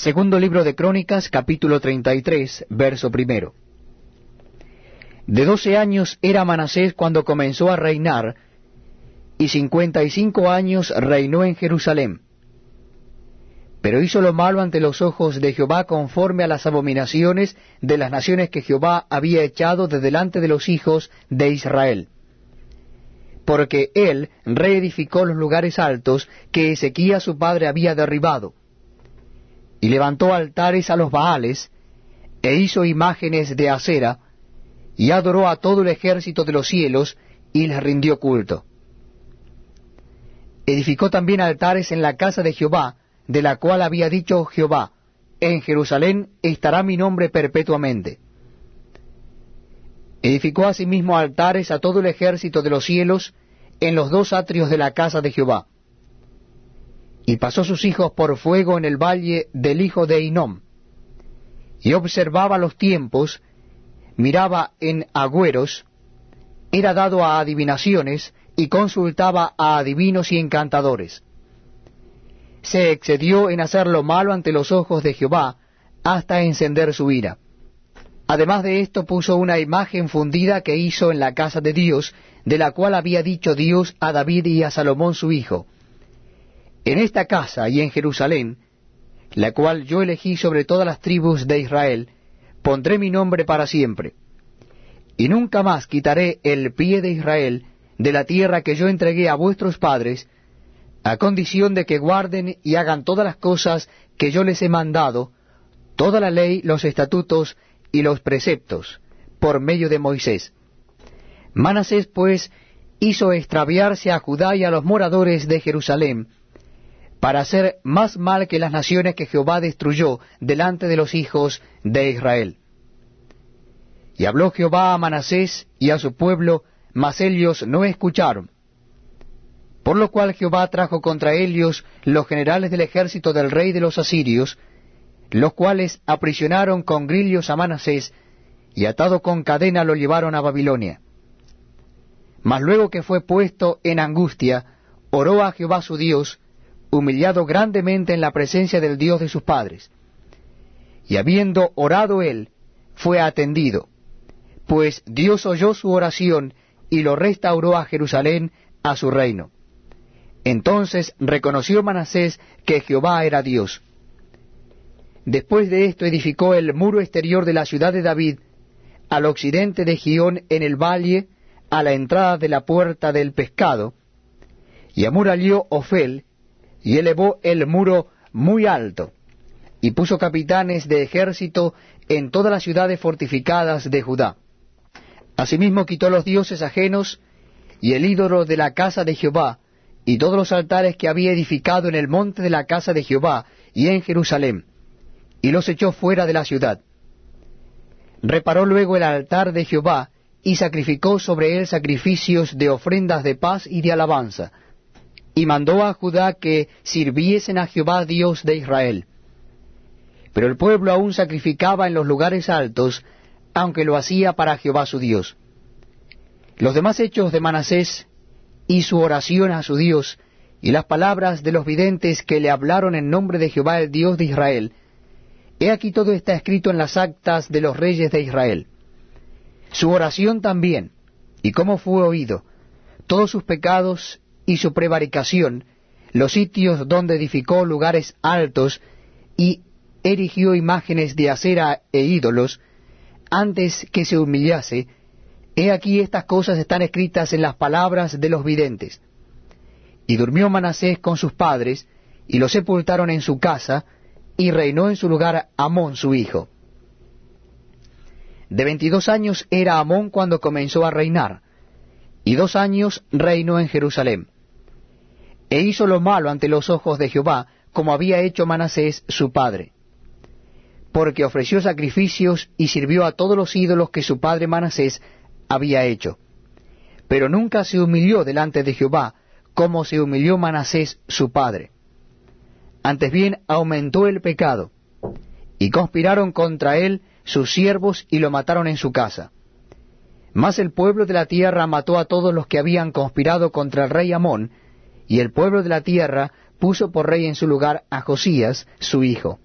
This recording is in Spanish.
Segundo libro de Crónicas, capítulo 33, verso primero. De doce años era Manasés cuando comenzó a reinar, y cincuenta y cinco años reinó en Jerusalén. Pero hizo lo malo ante los ojos de Jehová conforme a las abominaciones de las naciones que Jehová había echado de delante de los hijos de Israel. Porque él reedificó los lugares altos que Ezequías su padre había derribado, y levantó altares a los Baales, e hizo imágenes de acera, y adoró a todo el ejército de los cielos, y les rindió culto. Edificó también altares en la casa de Jehová, de la cual había dicho Jehová, en Jerusalén estará mi nombre perpetuamente. Edificó asimismo altares a todo el ejército de los cielos en los dos atrios de la casa de Jehová. Y pasó sus hijos por fuego en el valle del hijo de Inom. Y observaba los tiempos, miraba en agüeros, era dado a adivinaciones, y consultaba a adivinos y encantadores se excedió en hacer lo malo ante los ojos de Jehová, hasta encender su ira. Además de esto puso una imagen fundida que hizo en la casa de Dios, de la cual había dicho Dios a David y a Salomón su hijo, En esta casa y en Jerusalén, la cual yo elegí sobre todas las tribus de Israel, pondré mi nombre para siempre. Y nunca más quitaré el pie de Israel de la tierra que yo entregué a vuestros padres, a condición de que guarden y hagan todas las cosas que yo les he mandado, toda la ley, los estatutos y los preceptos, por medio de Moisés. Manasés, pues, hizo extraviarse a Judá y a los moradores de Jerusalén, para hacer más mal que las naciones que Jehová destruyó delante de los hijos de Israel. Y habló Jehová a Manasés y a su pueblo, mas ellos no escucharon por lo cual Jehová trajo contra ellos los generales del ejército del rey de los asirios, los cuales aprisionaron con grillos a Manasés, y atado con cadena lo llevaron a Babilonia. Mas luego que fue puesto en angustia, oró a Jehová su Dios, humillado grandemente en la presencia del Dios de sus padres. Y habiendo orado él, fue atendido, pues Dios oyó su oración y lo restauró a Jerusalén a su reino. Entonces reconoció Manasés que Jehová era Dios. Después de esto edificó el muro exterior de la ciudad de David, al occidente de Gión en el valle, a la entrada de la puerta del pescado, y amuralló Ofel, y elevó el muro muy alto, y puso capitanes de ejército en todas las ciudades fortificadas de Judá. Asimismo quitó los dioses ajenos y el ídolo de la casa de Jehová, y todos los altares que había edificado en el monte de la casa de Jehová y en Jerusalén, y los echó fuera de la ciudad. Reparó luego el altar de Jehová, y sacrificó sobre él sacrificios de ofrendas de paz y de alabanza, y mandó a Judá que sirviesen a Jehová Dios de Israel. Pero el pueblo aún sacrificaba en los lugares altos, aunque lo hacía para Jehová su Dios. Los demás hechos de Manasés, y su oración a su Dios, y las palabras de los videntes que le hablaron en nombre de Jehová el Dios de Israel, he aquí todo está escrito en las actas de los reyes de Israel. Su oración también, y cómo fue oído, todos sus pecados y su prevaricación, los sitios donde edificó lugares altos y erigió imágenes de acera e ídolos, antes que se humillase, He aquí estas cosas están escritas en las palabras de los videntes. Y durmió Manasés con sus padres, y lo sepultaron en su casa, y reinó en su lugar Amón su hijo. De veintidós años era Amón cuando comenzó a reinar, y dos años reinó en Jerusalén. E hizo lo malo ante los ojos de Jehová, como había hecho Manasés su padre. Porque ofreció sacrificios y sirvió a todos los ídolos que su padre Manasés había hecho. Pero nunca se humilló delante de Jehová, como se humilló Manasés su padre. Antes bien aumentó el pecado, y conspiraron contra él sus siervos y lo mataron en su casa. Mas el pueblo de la tierra mató a todos los que habían conspirado contra el rey Amón, y el pueblo de la tierra puso por rey en su lugar a Josías, su hijo.